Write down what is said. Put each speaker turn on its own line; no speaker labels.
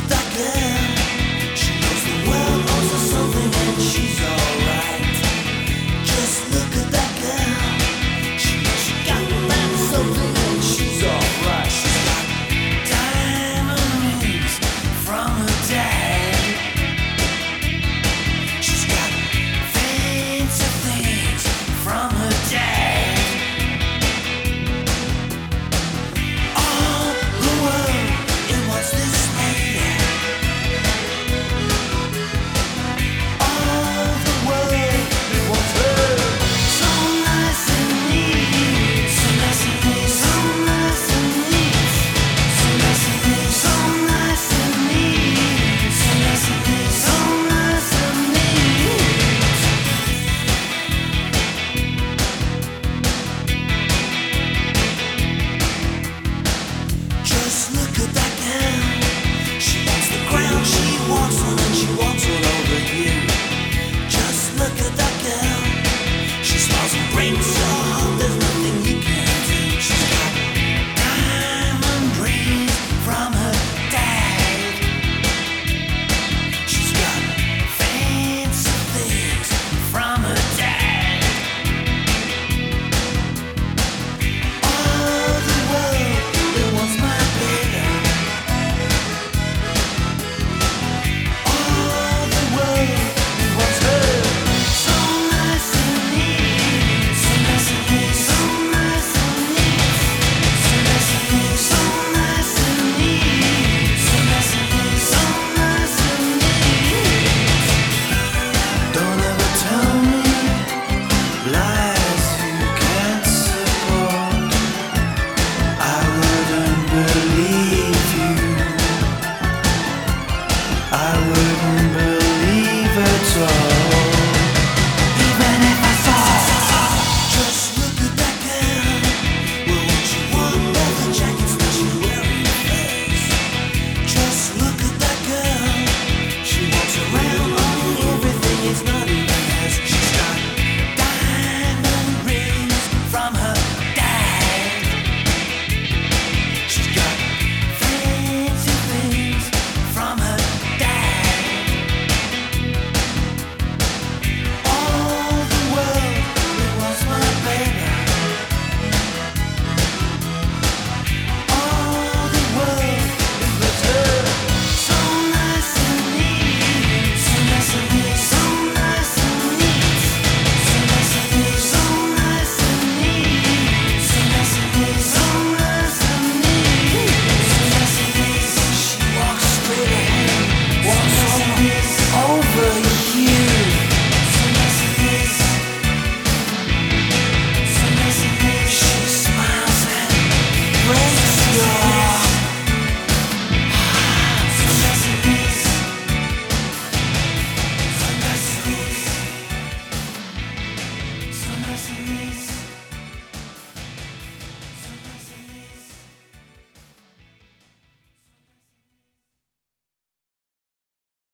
Tá Just look.